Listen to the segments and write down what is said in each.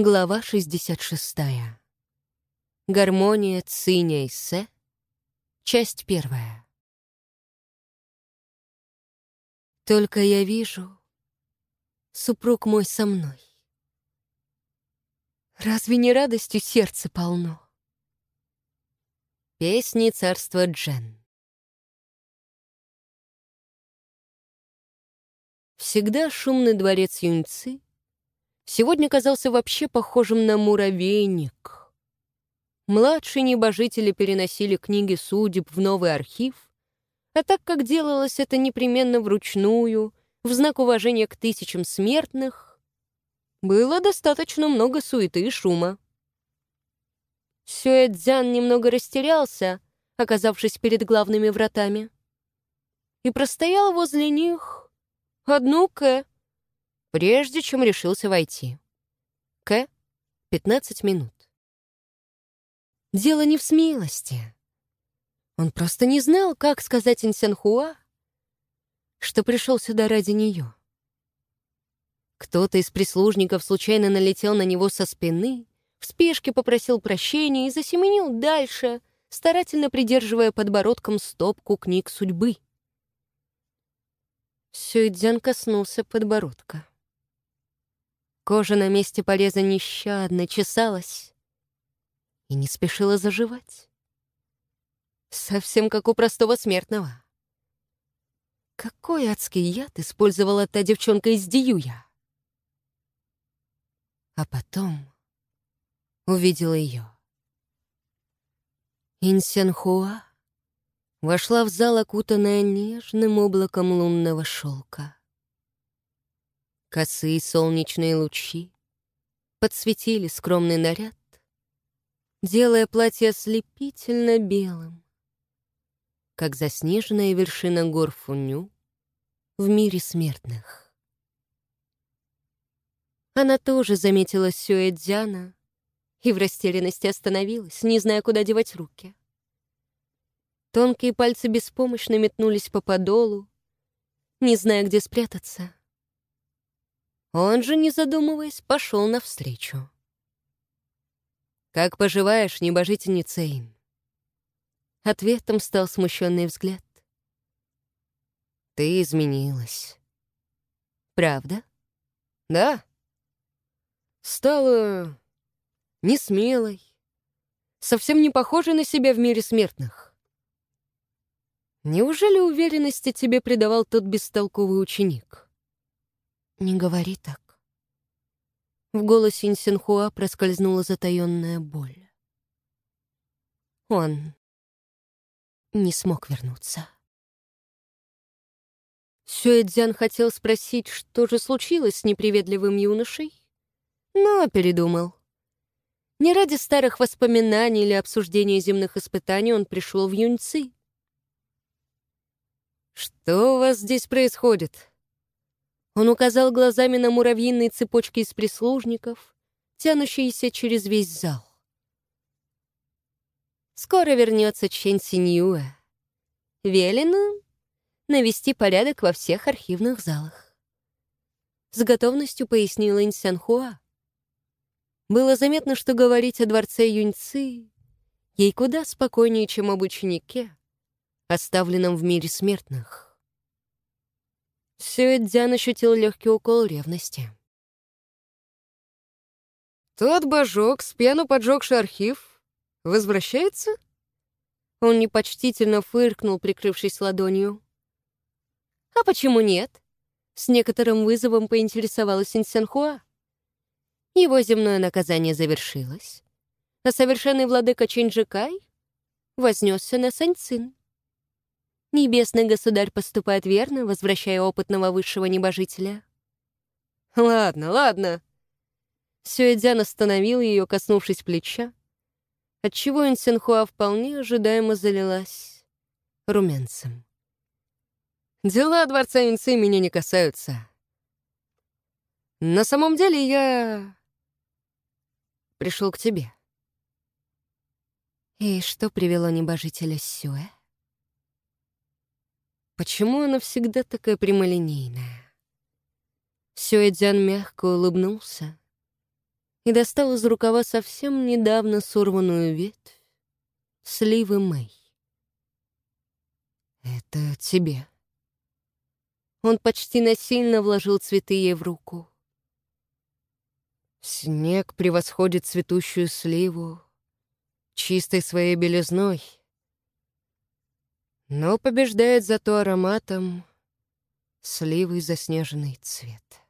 Глава 66. Гармония Циня и Се. Часть первая. Только я вижу, супруг мой со мной. Разве не радостью сердце полно? Песни царства Джен. Всегда шумный дворец Юньцы сегодня казался вообще похожим на муравейник. Младшие небожители переносили книги судеб в новый архив, а так как делалось это непременно вручную, в знак уважения к тысячам смертных, было достаточно много суеты и шума. Сюэцзян немного растерялся, оказавшись перед главными вратами, и простоял возле них одну Кэ, прежде чем решился войти. К. 15 минут. Дело не в смелости. Он просто не знал, как сказать Инсянхуа, что пришел сюда ради нее. Кто-то из прислужников случайно налетел на него со спины, в спешке попросил прощения и засеменил дальше, старательно придерживая подбородком стопку книг судьбы. Сюйдзян коснулся подбородка. Кожа на месте пореза нещадно чесалась и не спешила заживать. Совсем как у простого смертного. Какой адский яд использовала та девчонка из Диюя? А потом увидела ее. Инсянхуа вошла в зал, окутанная нежным облаком лунного шелка. Косые солнечные лучи подсветили скромный наряд, делая платье ослепительно белым, как заснеженная вершина гор Фуню в мире смертных. Она тоже заметила Сюэдзяна и в растерянности остановилась, не зная, куда девать руки. Тонкие пальцы беспомощно метнулись по подолу, не зная, где спрятаться — он же, не задумываясь, пошел навстречу. «Как поживаешь, небожительница Ин?» Ответом стал смущенный взгляд. «Ты изменилась». «Правда?» «Да». Стала несмелой, совсем не похожей на себя в мире смертных. Неужели уверенности тебе придавал тот бестолковый ученик?» «Не говори так». В голосе Инсинхуа проскользнула затаённая боль. Он не смог вернуться. Сюэцзян хотел спросить, что же случилось с неприветливым юношей, но передумал. Не ради старых воспоминаний или обсуждения земных испытаний он пришел в Юньцы. «Что у вас здесь происходит?» Он указал глазами на муравьиные цепочки из прислужников, тянущиеся через весь зал. Скоро вернется Чен Синьюэ. Велено навести порядок во всех архивных залах. С готовностью пояснила Инсянхуа. Было заметно, что говорить о дворце Юньцы ей куда спокойнее, чем об ученике, оставленном в мире смертных. Сюэдзян ощутил легкий укол ревности. «Тот божок, с пьяну поджегший архив, возвращается?» Он непочтительно фыркнул, прикрывшись ладонью. «А почему нет?» С некоторым вызовом поинтересовалась Инсенхуа. Его земное наказание завершилось, а совершенный владыка Чинджикай вознесся на Саньцин. Небесный государь поступает верно, возвращая опытного высшего небожителя. «Ладно, ладно». Сюэдзян остановил ее, коснувшись плеча, отчего Инсенхуа вполне ожидаемо залилась румянцем. «Дела дворца Инцы меня не касаются. На самом деле я пришел к тебе». И что привело небожителя Сюэ? Почему она всегда такая прямолинейная? Сюэдзян мягко улыбнулся, и достал из рукава совсем недавно сорванную ветвь сливы Мэй. «Это тебе». Он почти насильно вложил цветы ей в руку. Снег превосходит цветущую сливу чистой своей белизной, но побеждает зато ароматом сливы заснеженный цвет.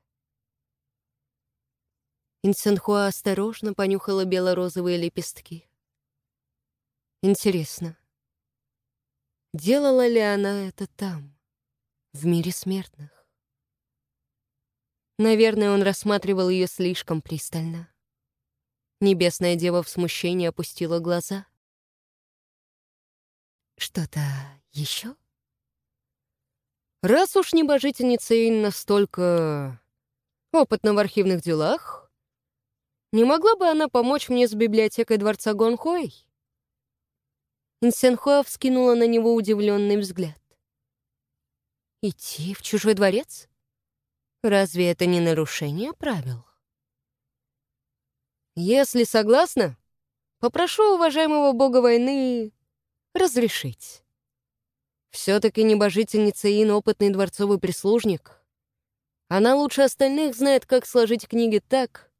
Инсенхуа осторожно понюхала бело-розовые лепестки. Интересно, делала ли она это там, в мире смертных? Наверное, он рассматривал ее слишком пристально. Небесная дева в смущении опустила глаза. «Что-то еще?» «Раз уж небожительница Ин настолько опытна в архивных делах, не могла бы она помочь мне с библиотекой дворца Гонхуэй?» Инсенхуа вскинула на него удивленный взгляд. «Идти в чужой дворец? Разве это не нарушение правил?» «Если согласна, попрошу уважаемого бога войны разрешить. Все-таки небожительница Ин — опытный дворцовый прислужник. Она лучше остальных знает, как сложить книги так,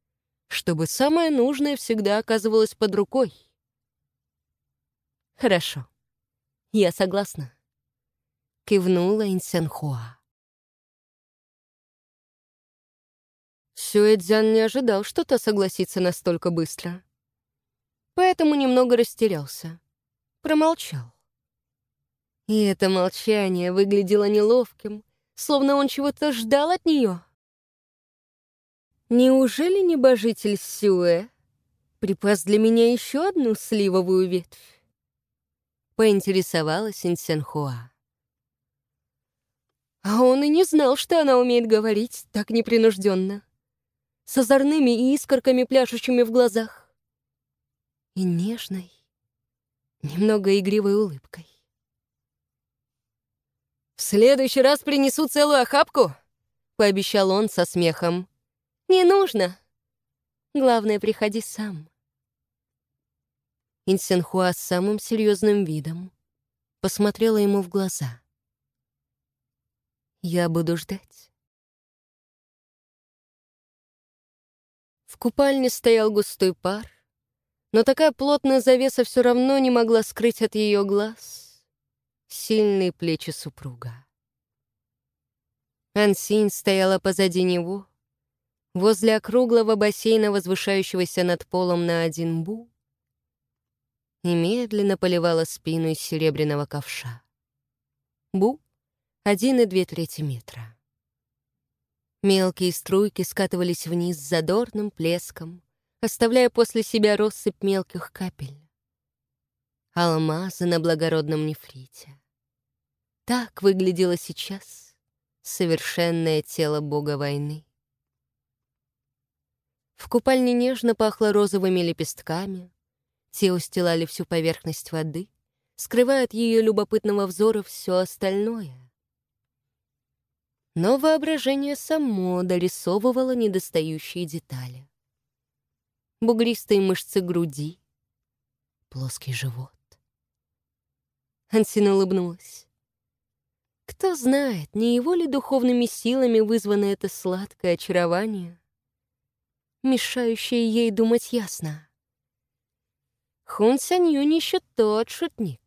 чтобы самое нужное всегда оказывалось под рукой. Хорошо, я согласна. Кивнула Инсенхуа. Сюэцзян не ожидал, что то согласится настолько быстро. Поэтому немного растерялся. Промолчал. И это молчание выглядело неловким, словно он чего-то ждал от нее. Неужели небожитель Сюэ припас для меня еще одну сливовую ветвь? Поинтересовалась Инсенхуа. А он и не знал, что она умеет говорить так непринужденно, с озорными искорками, пляшущими в глазах, и нежной, немного игривой улыбкой. «В следующий раз принесу целую охапку», — пообещал он со смехом. «Не нужно. Главное, приходи сам». Инсенхуа с самым серьезным видом посмотрела ему в глаза. «Я буду ждать». В купальне стоял густой пар, но такая плотная завеса все равно не могла скрыть от ее глаз сильные плечи супруга. Ансинь стояла позади него, возле округлого бассейна, возвышающегося над полом на один бу, и медленно поливала спину из серебряного ковша. Бу — один и две трети метра. Мелкие струйки скатывались вниз с задорным плеском, оставляя после себя россыпь мелких капель. Алмазы на благородном нефрите. Так выглядело сейчас совершенное тело бога войны. В купальне нежно пахло розовыми лепестками, те устилали всю поверхность воды, скрывая от ее любопытного взора все остальное. Но воображение само дорисовывало недостающие детали. Бугристые мышцы груди, плоский живот. Ансина улыбнулась. Кто знает, не его ли духовными силами вызвано это сладкое очарование, мешающее ей думать ясно. Хун Сянь Юнь еще тот шутник.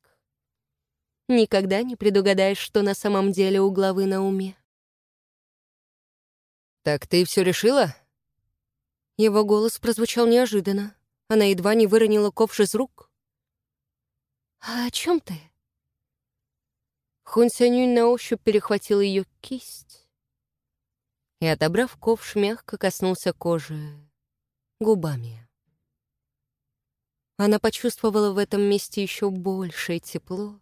Никогда не предугадаешь, что на самом деле у главы на уме. «Так ты все решила?» Его голос прозвучал неожиданно. Она едва не выронила ковш из рук. «А о чем ты?» Хун Сянюнь на ощупь перехватил ее кисть и, отобрав ковш, мягко коснулся кожи губами. Она почувствовала в этом месте еще большее тепло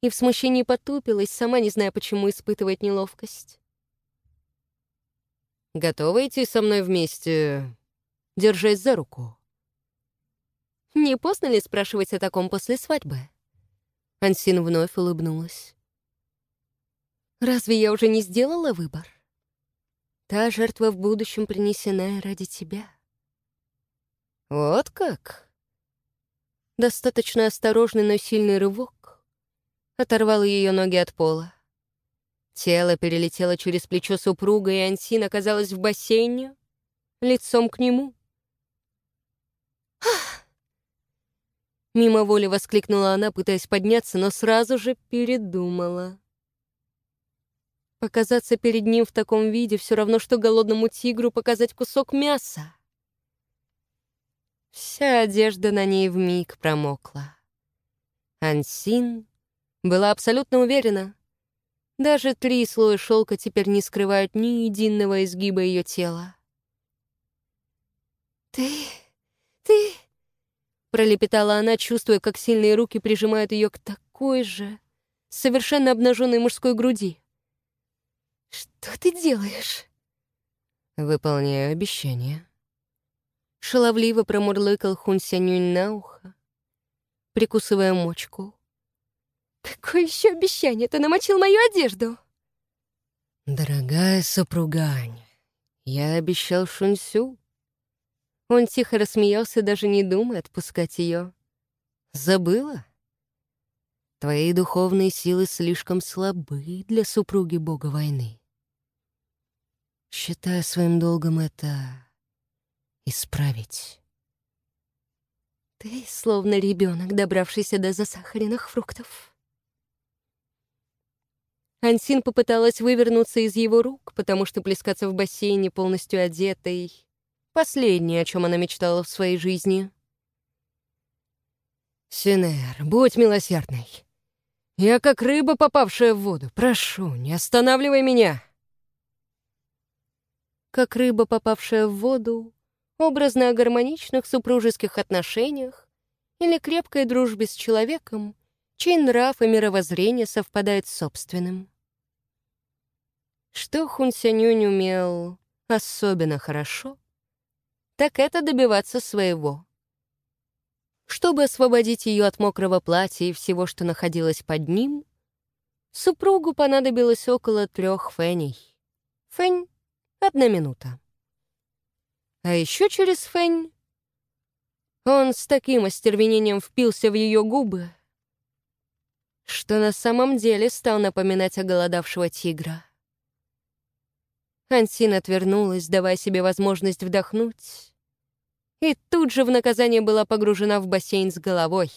и в смущении потупилась, сама не зная, почему испытывает неловкость. «Готова идти со мной вместе, держась за руку?» «Не поздно ли спрашивать о таком после свадьбы?» Ансин вновь улыбнулась. «Разве я уже не сделала выбор? Та жертва в будущем принесена ради тебя, Вот как? Достаточно осторожный, но сильный рывок оторвал ее ноги от пола. Тело перелетело через плечо супруга, и Ансин оказалась в бассейне, лицом к нему. Мимо воли воскликнула она, пытаясь подняться, но сразу же передумала. Показаться перед ним в таком виде все равно, что голодному тигру показать кусок мяса. Вся одежда на ней вмиг промокла. Ансин была абсолютно уверена. Даже три слоя шелка теперь не скрывают ни единого изгиба ее тела. «Ты... ты...» Пролепетала она, чувствуя, как сильные руки прижимают ее к такой же, совершенно обнаженной мужской груди. «Что ты делаешь?» «Выполняю обещание». Шаловливо промурлыкал Хун Сянюнь на ухо, прикусывая мочку. «Какое еще обещание? Ты намочил мою одежду!» «Дорогая супругань, я обещал Шунсю». Он тихо рассмеялся, даже не думая отпускать ее. «Забыла? Твои духовные силы слишком слабы для супруги бога войны. Считаю своим долгом это исправить. Ты словно ребенок, добравшийся до засахаренных фруктов. Ансин попыталась вывернуться из его рук, потому что плескаться в бассейне полностью одетой — последнее, о чем она мечтала в своей жизни. «Синер, будь милосердной. Я как рыба, попавшая в воду. Прошу, не останавливай меня!» как рыба, попавшая в воду, образно о гармоничных супружеских отношениях или крепкой дружбе с человеком, чей нрав и мировоззрение совпадают с собственным. Что Хун Сянюнь умел особенно хорошо, так это добиваться своего. Чтобы освободить ее от мокрого платья и всего, что находилось под ним, супругу понадобилось около трех феней. Фэнь Одна минута. А еще через Фэнь он с таким остервенением впился в ее губы, что на самом деле стал напоминать оголодавшего тигра. Ансин отвернулась, давая себе возможность вдохнуть, и тут же в наказание была погружена в бассейн с головой.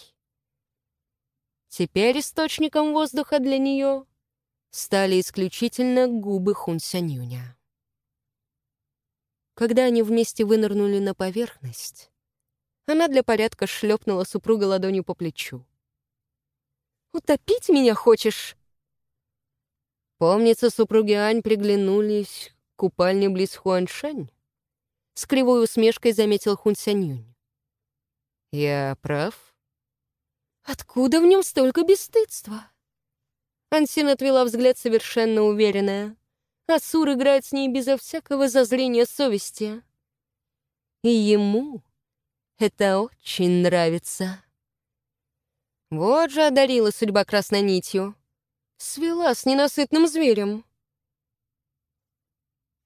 Теперь источником воздуха для нее стали исключительно губы Хунсянюня. Когда они вместе вынырнули на поверхность, она для порядка шлепнула супруга ладонью по плечу. «Утопить меня хочешь?» Помнится, супруги Ань приглянулись к купальне близ Хуаншань. С кривой усмешкой заметил Хун Сянюнь. «Я прав?» «Откуда в нем столько бесстыдства?» Ансин отвела взгляд совершенно уверенная. Асур играет с ней безо всякого зазрения совести. И ему это очень нравится. Вот же одарила судьба красной нитью. Свела с ненасытным зверем.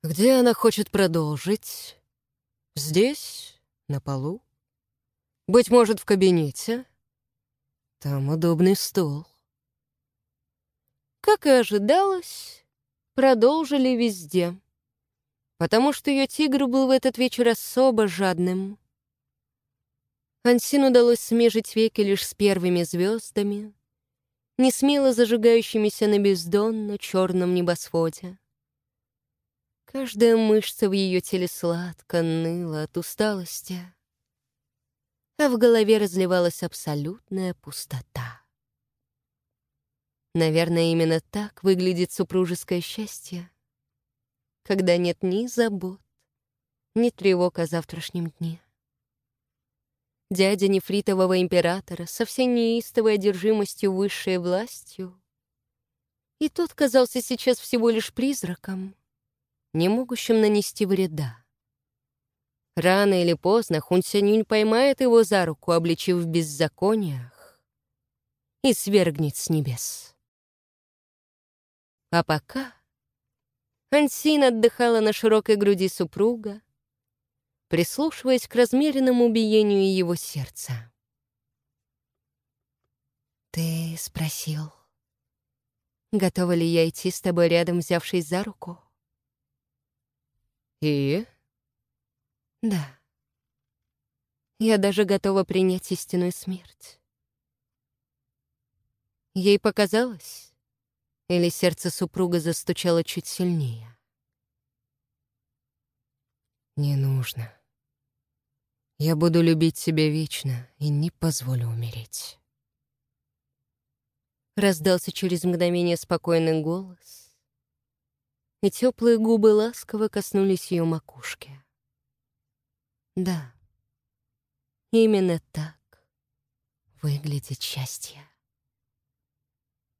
Где она хочет продолжить? Здесь? На полу? Быть может, в кабинете? Там удобный стол. Как и ожидалось, продолжили везде, потому что ее тигр был в этот вечер особо жадным. Ансин удалось смежить веки лишь с первыми звездами, не смело зажигающимися на бездонно черном небосводе. Каждая мышца в ее теле сладко ныла от усталости, а в голове разливалась абсолютная пустота. Наверное, именно так выглядит супружеское счастье, когда нет ни забот, ни тревог о завтрашнем дне. Дядя нефритового императора со всей неистовой одержимостью высшей властью, и тот казался сейчас всего лишь призраком, не могущим нанести вреда. Рано или поздно Хун поймает его за руку, обличив в беззакониях, и свергнет с небес. А пока Ансин отдыхала на широкой груди супруга, прислушиваясь к размеренному биению его сердца. «Ты спросил, готова ли я идти с тобой рядом, взявшись за руку?» «И?» «Да. Я даже готова принять истинную смерть». Ей показалось, или сердце супруга застучало чуть сильнее? «Не нужно. Я буду любить тебя вечно и не позволю умереть». Раздался через мгновение спокойный голос, и теплые губы ласково коснулись ее макушки. Да, именно так выглядит счастье.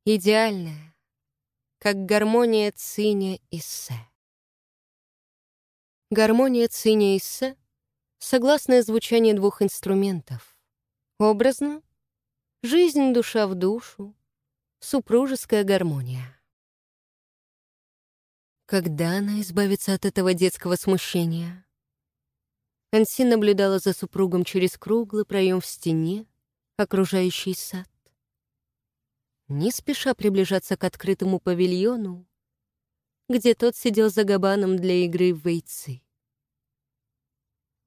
Идеальное, как гармония циня и се. Гармония циня и се — согласное звучание двух инструментов. Образно — жизнь душа в душу, супружеская гармония. Когда она избавится от этого детского смущения? Анси наблюдала за супругом через круглый проем в стене, окружающий сад. Не спеша приближаться к открытому павильону, где тот сидел за габаном для игры в вейцы.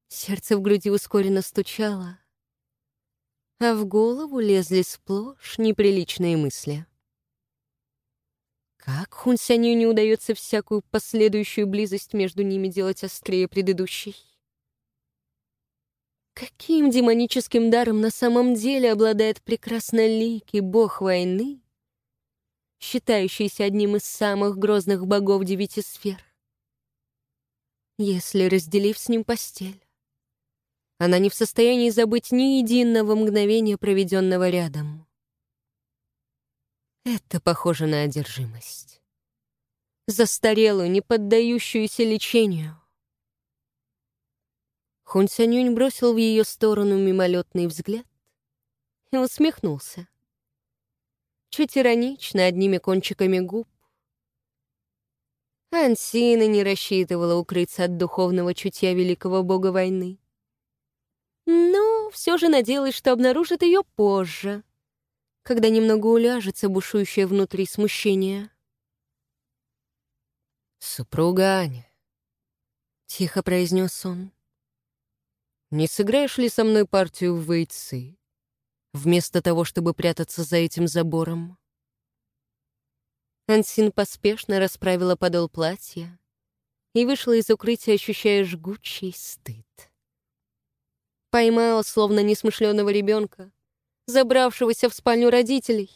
Сердце в груди ускоренно стучало, а в голову лезли сплошь неприличные мысли. Как Хунсяню не удается всякую последующую близость между ними делать острее предыдущей? Каким демоническим даром на самом деле обладает прекрасно ликий бог войны, считающийся одним из самых грозных богов девяти сфер? Если, разделив с ним постель, она не в состоянии забыть ни единого мгновения, проведенного рядом. Это похоже на одержимость. Застарелую, не поддающуюся лечению. Хун бросил в ее сторону мимолетный взгляд и усмехнулся. Чуть иронично, одними кончиками губ. Ансина не рассчитывала укрыться от духовного чутья великого бога войны. Но все же надеялась, что обнаружит ее позже, когда немного уляжется бушующее внутри смущение. «Супруга Аня», — тихо произнес он, — «не сыграешь ли со мной партию в вейцы, вместо того, чтобы прятаться за этим забором?» Ансин поспешно расправила подол платья и вышла из укрытия, ощущая жгучий стыд. Поймала, словно несмышленого ребенка, забравшегося в спальню родителей.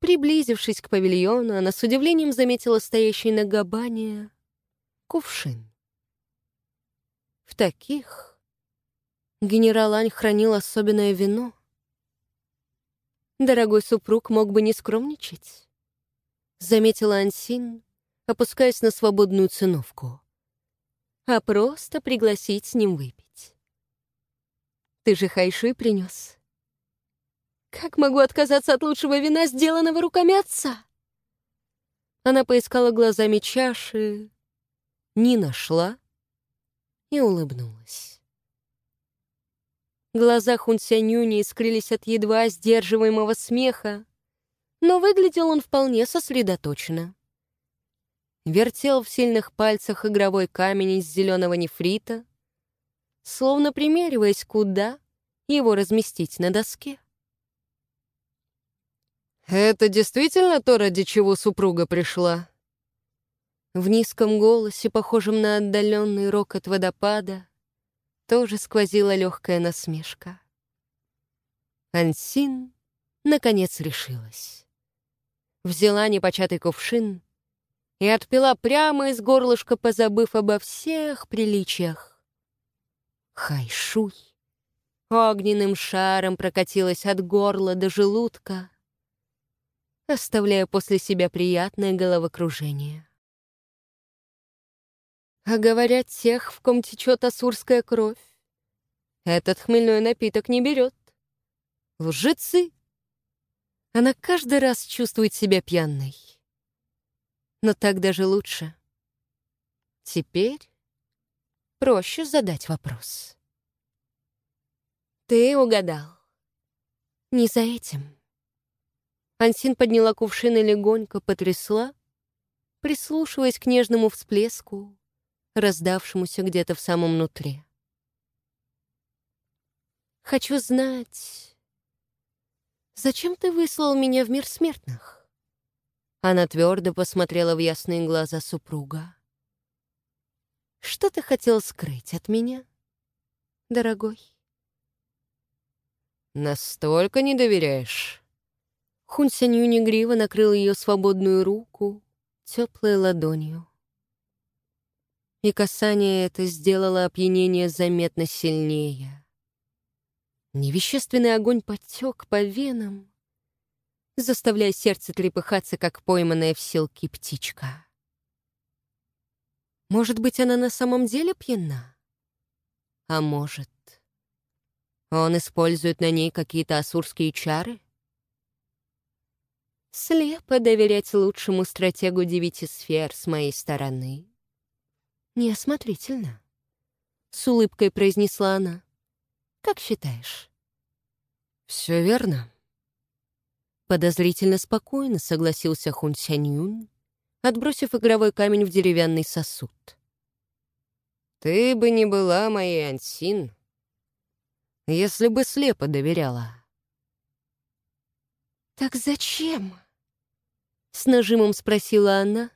Приблизившись к павильону, она с удивлением заметила стоящий на габане кувшин. В таких генерал Ань хранил особенное вино. Дорогой супруг мог бы не скромничать, заметила Ансин, опускаясь на свободную циновку, а просто пригласить с ним выпить. Ты же хайши принес. Как могу отказаться от лучшего вина, сделанного руками отца? Она поискала глазами чаши, не нашла и улыбнулась. Глаза Хунсянюни искрились от едва сдерживаемого смеха, но выглядел он вполне сосредоточенно. Вертел в сильных пальцах игровой камень из зеленого нефрита, словно примериваясь, куда его разместить на доске. «Это действительно то, ради чего супруга пришла?» В низком голосе, похожем на отдаленный рокот водопада, тоже сквозила легкая насмешка. Ансин, наконец, решилась. Взяла непочатый кувшин и отпила прямо из горлышка, позабыв обо всех приличиях. Хайшуй огненным шаром прокатилась от горла до желудка, оставляя после себя приятное головокружение. А говорят, тех, в ком течет асурская кровь, этот хмельной напиток не берет. Лжецы! Она каждый раз чувствует себя пьяной. Но так даже лучше. Теперь проще задать вопрос. Ты угадал. Не за этим. Ансин подняла кувшин и легонько потрясла, прислушиваясь к нежному всплеску, раздавшемуся где-то в самом нутре. «Хочу знать, зачем ты выслал меня в мир смертных?» Она твердо посмотрела в ясные глаза супруга. «Что ты хотел скрыть от меня, дорогой?» «Настолько не доверяешь?» Хун Сянью негриво накрыл ее свободную руку теплой ладонью. И касание это сделало опьянение заметно сильнее. Невещественный огонь подтек по венам, заставляя сердце трепыхаться, как пойманная в селке птичка. Может быть, она на самом деле пьяна? А может, он использует на ней какие-то асурские чары? Слепо доверять лучшему стратегу девяти сфер с моей стороны. Неосмотрительно. С улыбкой произнесла она. Как считаешь? Все верно. Подозрительно спокойно согласился Хун Сяньюнь, отбросив игровой камень в деревянный сосуд. Ты бы не была моей Ансин, если бы слепо доверяла. «Так зачем?» — с нажимом спросила она,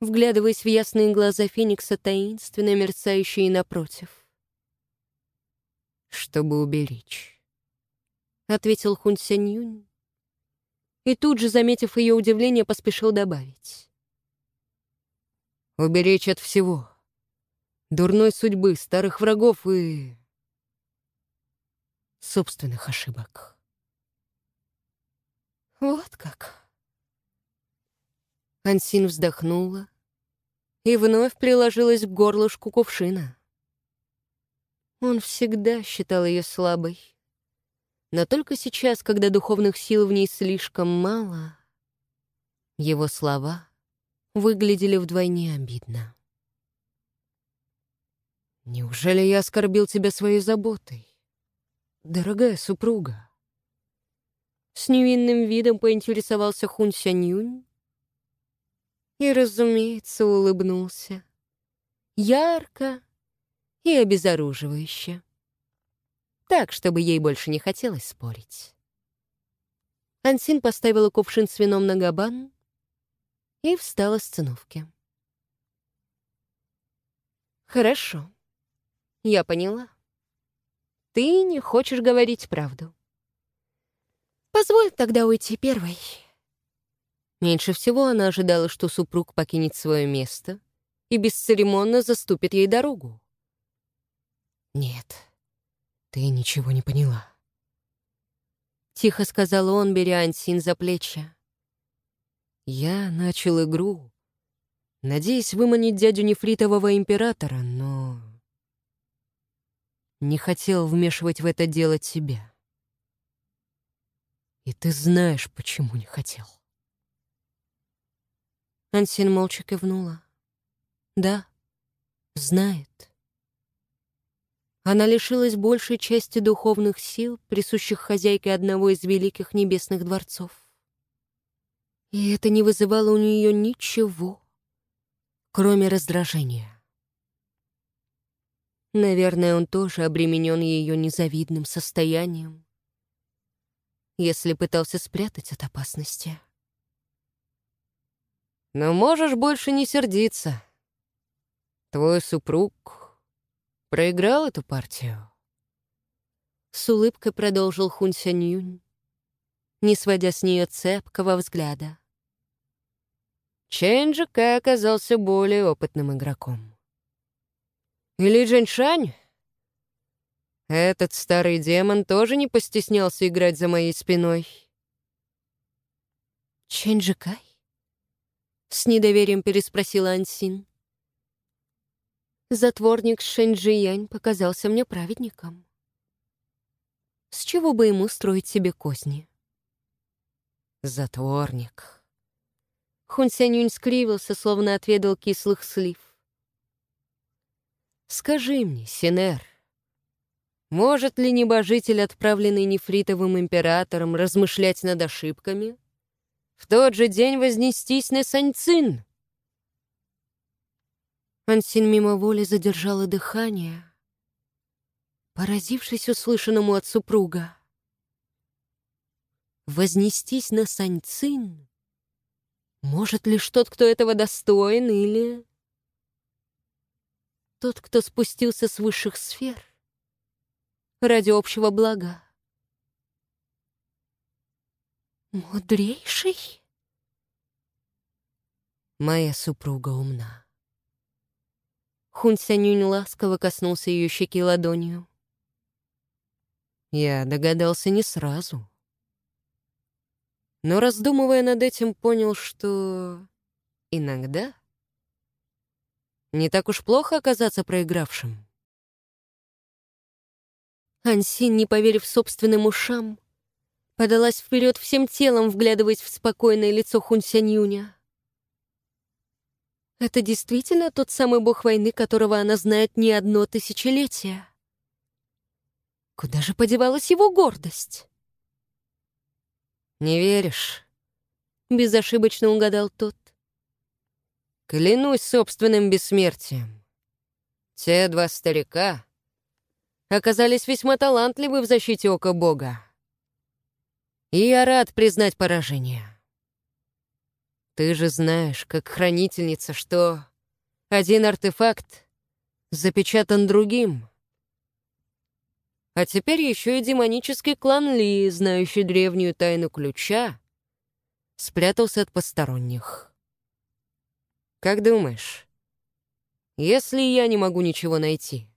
вглядываясь в ясные глаза Феникса, таинственно мерцающие напротив. «Чтобы уберечь», — ответил Хун Сянь и тут же, заметив ее удивление, поспешил добавить. «Уберечь от всего. Дурной судьбы, старых врагов и... собственных ошибок». Вот как. Ансин вздохнула и вновь приложилась к горлышку кувшина. Он всегда считал ее слабой. Но только сейчас, когда духовных сил в ней слишком мало, его слова выглядели вдвойне обидно. «Неужели я оскорбил тебя своей заботой, дорогая супруга?» С невинным видом поинтересовался Хун Сяньюнь и, разумеется, улыбнулся. Ярко и обезоруживающе. Так, чтобы ей больше не хотелось спорить. Ансин поставила кувшин с вином на габан и встала с циновки. «Хорошо, я поняла. Ты не хочешь говорить правду. Позволь тогда уйти первой. Меньше всего она ожидала, что супруг покинет свое место и бесцеремонно заступит ей дорогу. «Нет, ты ничего не поняла», — тихо сказал он, беря Ансин за плечи. «Я начал игру, надеясь выманить дядю Нефритового императора, но...» не хотел вмешивать в это дело тебя. И ты знаешь, почему не хотел. Ансин молча кивнула. Да, знает. Она лишилась большей части духовных сил, присущих хозяйке одного из великих небесных дворцов. И это не вызывало у нее ничего, кроме раздражения. Наверное, он тоже обременен ее незавидным состоянием, если пытался спрятать от опасности. Но можешь больше не сердиться. Твой супруг проиграл эту партию. С улыбкой продолжил Хун Сянь не сводя с нее цепкого взгляда. Чэнь Джека оказался более опытным игроком. Или Джэньшань этот старый демон тоже не постеснялся играть за моей спиной. «Чэньджикай?» — с недоверием переспросила Ансин. Затворник Шэньджиянь показался мне праведником. С чего бы ему строить себе козни? Затворник. Хун Сянюнь скривился, словно отведал кислых слив. Скажи мне, Синер, может ли небожитель, отправленный нефритовым императором, размышлять над ошибками? В тот же день вознестись на Саньцин? Ансин мимо воли задержала дыхание, поразившись услышанному от супруга. Вознестись на Саньцин? Может лишь тот, кто этого достоин, или... Тот, кто спустился с высших сфер ради общего блага. Мудрейший? Моя супруга умна. Хун Сянюнь ласково коснулся ее щеки ладонью. Я догадался не сразу. Но, раздумывая над этим, понял, что иногда не так уж плохо оказаться проигравшим. Ансин, не поверив собственным ушам, подалась вперед всем телом, вглядываясь в спокойное лицо Хун Сянь-Юня. Это действительно тот самый бог войны, которого она знает не одно тысячелетие. Куда же подевалась его гордость? «Не веришь?» — безошибочно угадал тот. «Клянусь собственным бессмертием. Те два старика оказались весьма талантливы в защите ока Бога. И я рад признать поражение. Ты же знаешь, как хранительница, что один артефакт запечатан другим. А теперь еще и демонический клан Ли, знающий древнюю тайну ключа, спрятался от посторонних. Как думаешь, если я не могу ничего найти,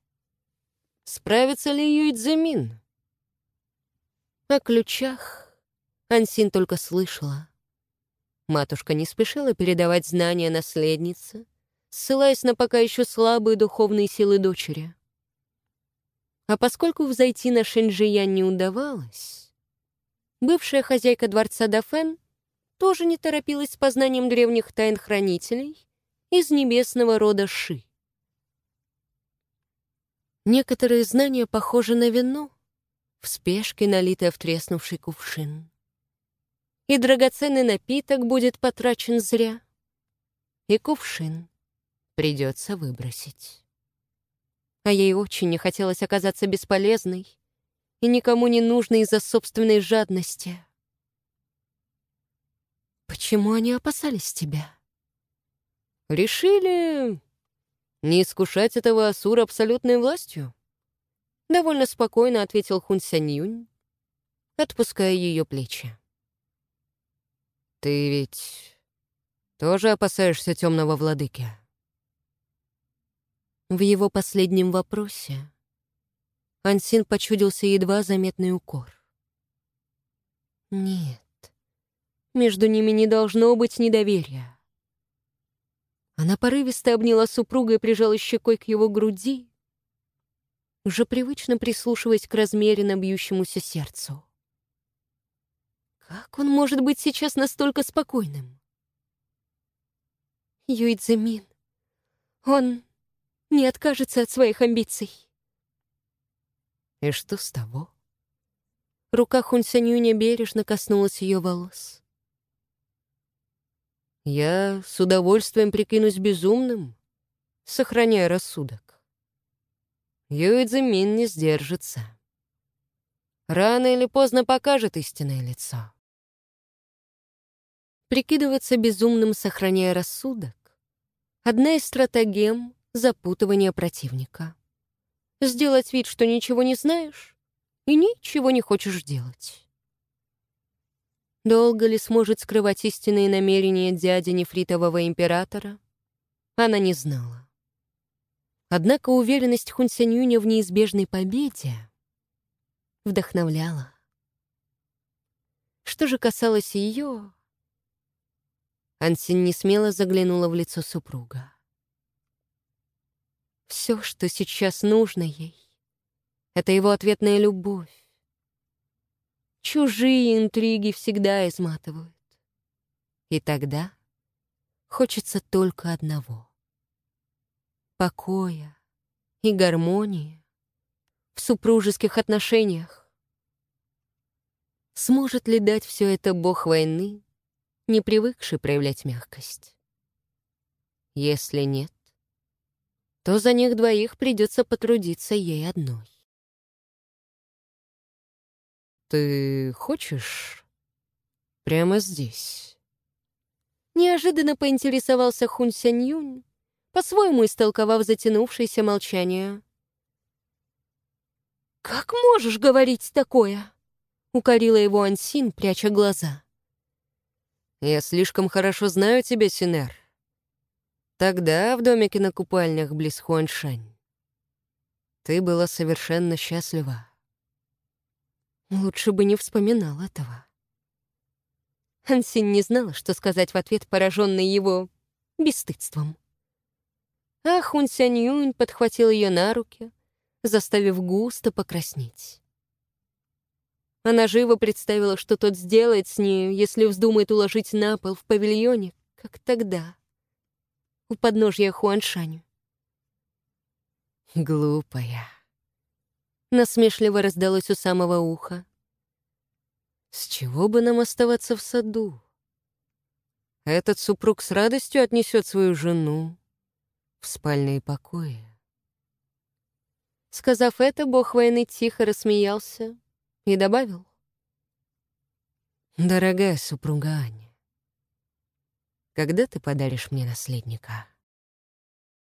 справится ли Юйцзэмин? О ключах Ансин только слышала. Матушка не спешила передавать знания наследнице, ссылаясь на пока еще слабые духовные силы дочери. А поскольку взойти на Шэньчжиян не удавалось, бывшая хозяйка дворца Дафен тоже не торопилась с познанием древних тайн хранителей из небесного рода Ши. Некоторые знания похожи на вино, в спешке налитое в треснувший кувшин. И драгоценный напиток будет потрачен зря, и кувшин придется выбросить а ей очень не хотелось оказаться бесполезной и никому не нужной из-за собственной жадности. «Почему они опасались тебя?» «Решили не искушать этого Асура абсолютной властью?» Довольно спокойно ответил Хун Сянь отпуская ее плечи. «Ты ведь тоже опасаешься темного владыки?» В его последнем вопросе Ансин почудился едва заметный укор. Нет, между ними не должно быть недоверия. Она порывисто обняла супруга и прижала щекой к его груди, уже привычно прислушиваясь к размеренно бьющемуся сердцу. Как он может быть сейчас настолько спокойным? Юйцзэмин, он не откажется от своих амбиций. И что с того? Рука Хунсянюня бережно коснулась ее волос. Я с удовольствием прикинусь безумным, сохраняя рассудок. Юэцзимин не сдержится. Рано или поздно покажет истинное лицо. Прикидываться безумным, сохраняя рассудок — одна из стратегем, запутывание противника. Сделать вид, что ничего не знаешь и ничего не хочешь делать. Долго ли сможет скрывать истинные намерения дяди нефритового императора? Она не знала. Однако уверенность Хунсянюня в неизбежной победе вдохновляла. Что же касалось ее, Ансин не смело заглянула в лицо супруга. Все, что сейчас нужно ей, это его ответная любовь. Чужие интриги всегда изматывают. И тогда хочется только одного — покоя, и гармонии в супружеских отношениях. Сможет ли дать все это бог войны, не привыкший проявлять мягкость? Если нет, то за них двоих придется потрудиться ей одной. «Ты хочешь прямо здесь?» Неожиданно поинтересовался Хун Сянь Юнь, по-своему истолковав затянувшееся молчание. «Как можешь говорить такое?» — укорила его Ансин, пряча глаза. «Я слишком хорошо знаю тебя, Синер. Тогда в домике на купальнях близ Хуаншань ты была совершенно счастлива. Лучше бы не вспоминал этого. Ансин не знала, что сказать в ответ, пораженный его бесстыдством. А Хун Сянь Юнь подхватил ее на руки, заставив густо покраснеть. Она живо представила, что тот сделает с ней, если вздумает уложить на пол в павильоне, как тогда, у подножья Хуаншань. «Глупая», — насмешливо раздалось у самого уха. «С чего бы нам оставаться в саду? Этот супруг с радостью отнесет свою жену в спальные покои». Сказав это, бог войны тихо рассмеялся и добавил. «Дорогая супруга Аня, когда ты подаришь мне наследника?»